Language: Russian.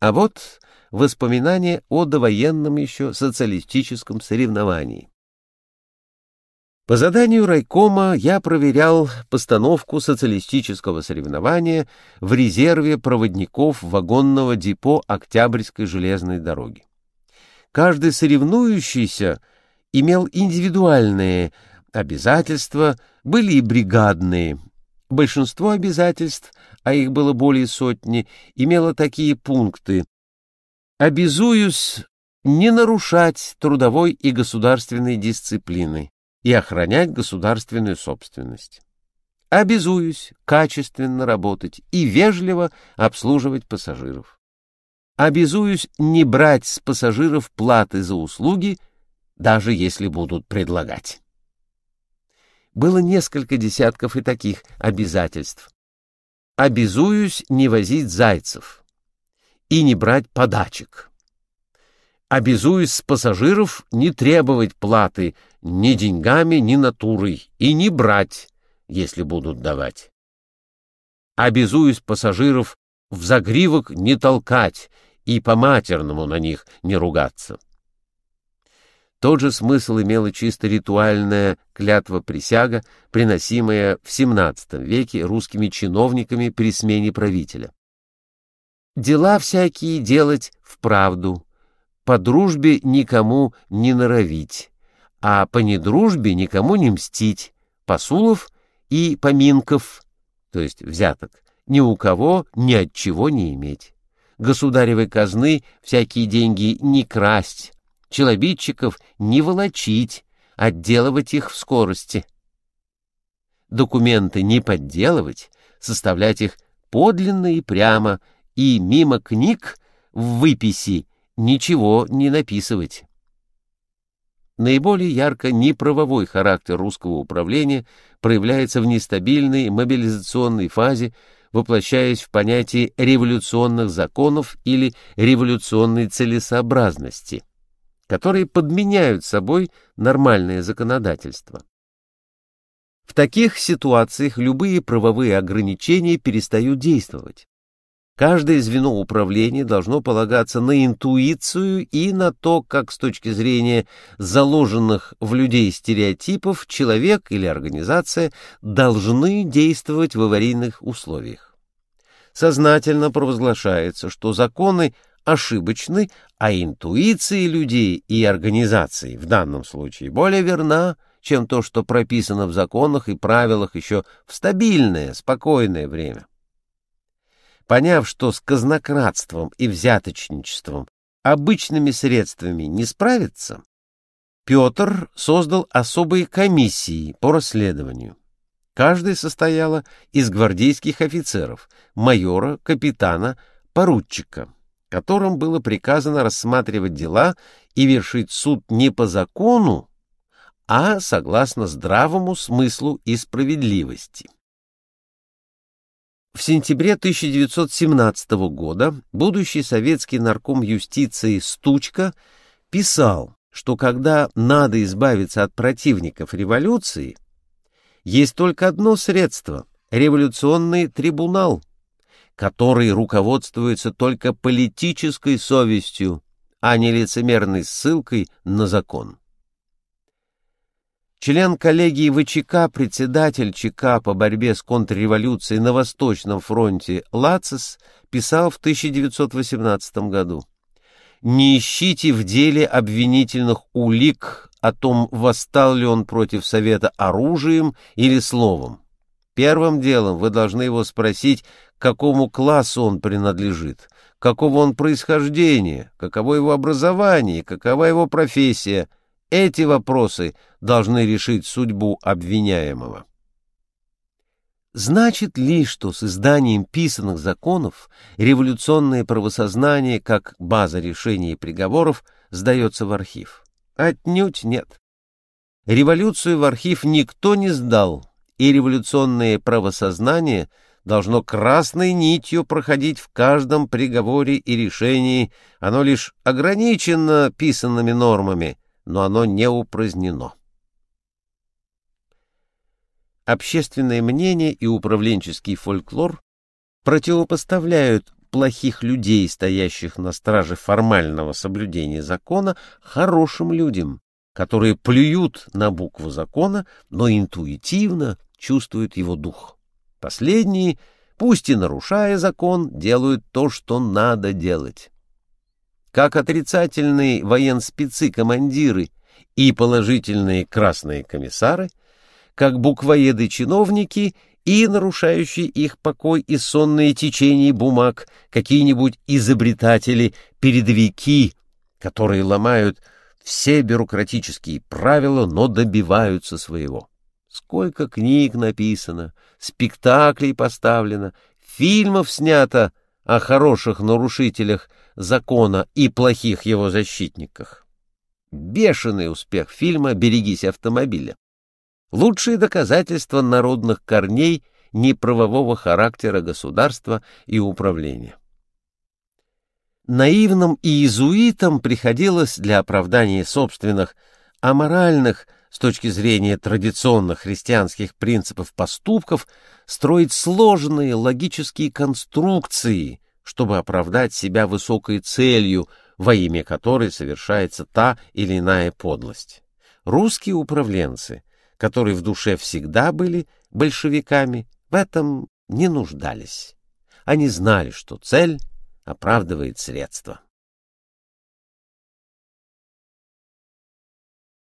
А вот воспоминания о довоенном еще социалистическом соревновании. По заданию райкома я проверял постановку социалистического соревнования в резерве проводников вагонного депо Октябрьской железной дороги. Каждый соревнующийся имел индивидуальные обязательства, были и бригадные. Большинство обязательств, а их было более сотни, имело такие пункты. «Обязуюсь не нарушать трудовой и государственной дисциплины и охранять государственную собственность. Обязуюсь качественно работать и вежливо обслуживать пассажиров. Обязуюсь не брать с пассажиров платы за услуги, даже если будут предлагать. Было несколько десятков и таких обязательств. Обязуюсь не возить зайцев и не брать подачек обязуюсь с пассажиров не требовать платы ни деньгами, ни натурой, и не брать, если будут давать. Обязуюсь пассажиров в загривок не толкать и по-матерному на них не ругаться. Тот же смысл имела чисто ритуальная клятва-присяга, приносимая в XVII веке русскими чиновниками при смене правителя. «Дела всякие делать вправду, по дружбе никому не норовить, а по недружбе никому не мстить, посулов и поминков, то есть взяток, ни у кого ни от чего не иметь. Государевой казны всякие деньги не красть, челобитчиков не волочить, отделывать их в скорости. Документы не подделывать, составлять их подлинно и прямо, и мимо книг в выписи ничего не написывать. Наиболее ярко неправовой характер русского управления проявляется в нестабильной мобилизационной фазе, воплощаясь в понятие революционных законов или революционной целесообразности, которые подменяют собой нормальное законодательство. В таких ситуациях любые правовые ограничения перестают действовать. Каждое звено управления должно полагаться на интуицию и на то, как с точки зрения заложенных в людей стереотипов человек или организация должны действовать в аварийных условиях. Сознательно провозглашается, что законы ошибочны, а интуиция людей и организаций в данном случае более верна, чем то, что прописано в законах и правилах еще в стабильное, спокойное время. Поняв, что с казнократством и взяточничеством обычными средствами не справится, Петр создал особые комиссии по расследованию. Каждая состояла из гвардейских офицеров, майора, капитана, поручика, которым было приказано рассматривать дела и вершить суд не по закону, а согласно здравому смыслу и справедливости. В сентябре 1917 года будущий советский нарком юстиции Стучка писал, что когда надо избавиться от противников революции, есть только одно средство — революционный трибунал, который руководствуется только политической совестью, а не лицемерной ссылкой на закон. Член коллегии ВЧК, председатель ЧК по борьбе с контрреволюцией на Восточном фронте Лацис писал в 1918 году «Не ищите в деле обвинительных улик о том, восстал ли он против Совета оружием или словом. Первым делом вы должны его спросить, к какому классу он принадлежит, какого он происхождения, каково его образование, какова его профессия – эти вопросы должны решить судьбу обвиняемого. Значит ли, что с изданием писанных законов революционное правосознание как база решений приговоров сдается в архив? Отнюдь нет. Революцию в архив никто не сдал, и революционное правосознание должно красной нитью проходить в каждом приговоре и решении, оно лишь ограничено писанными нормами – но оно не упразднено. Общественное мнение и управленческий фольклор противопоставляют плохих людей, стоящих на страже формального соблюдения закона, хорошим людям, которые плюют на букву закона, но интуитивно чувствуют его дух. Последние, пусть и нарушая закон, делают то, что надо делать. Как отрицательные военспецы-командиры и положительные красные комиссары, как буквоеды-чиновники и нарушающие их покой и сонные течения бумаг, какие-нибудь изобретатели-передовики, которые ломают все бюрократические правила, но добиваются своего. Сколько книг написано, спектаклей поставлено, фильмов снято о хороших нарушителях закона и плохих его защитниках. Бешеный успех фильма «Берегись автомобиля». Лучшие доказательства народных корней неправового характера государства и управления. Наивным иезуитам приходилось для оправдания собственных аморальных с точки зрения традиционных христианских принципов поступков строить сложные логические конструкции, чтобы оправдать себя высокой целью, во имя которой совершается та или иная подлость. Русские управленцы, которые в душе всегда были большевиками, в этом не нуждались. Они знали, что цель оправдывает средства.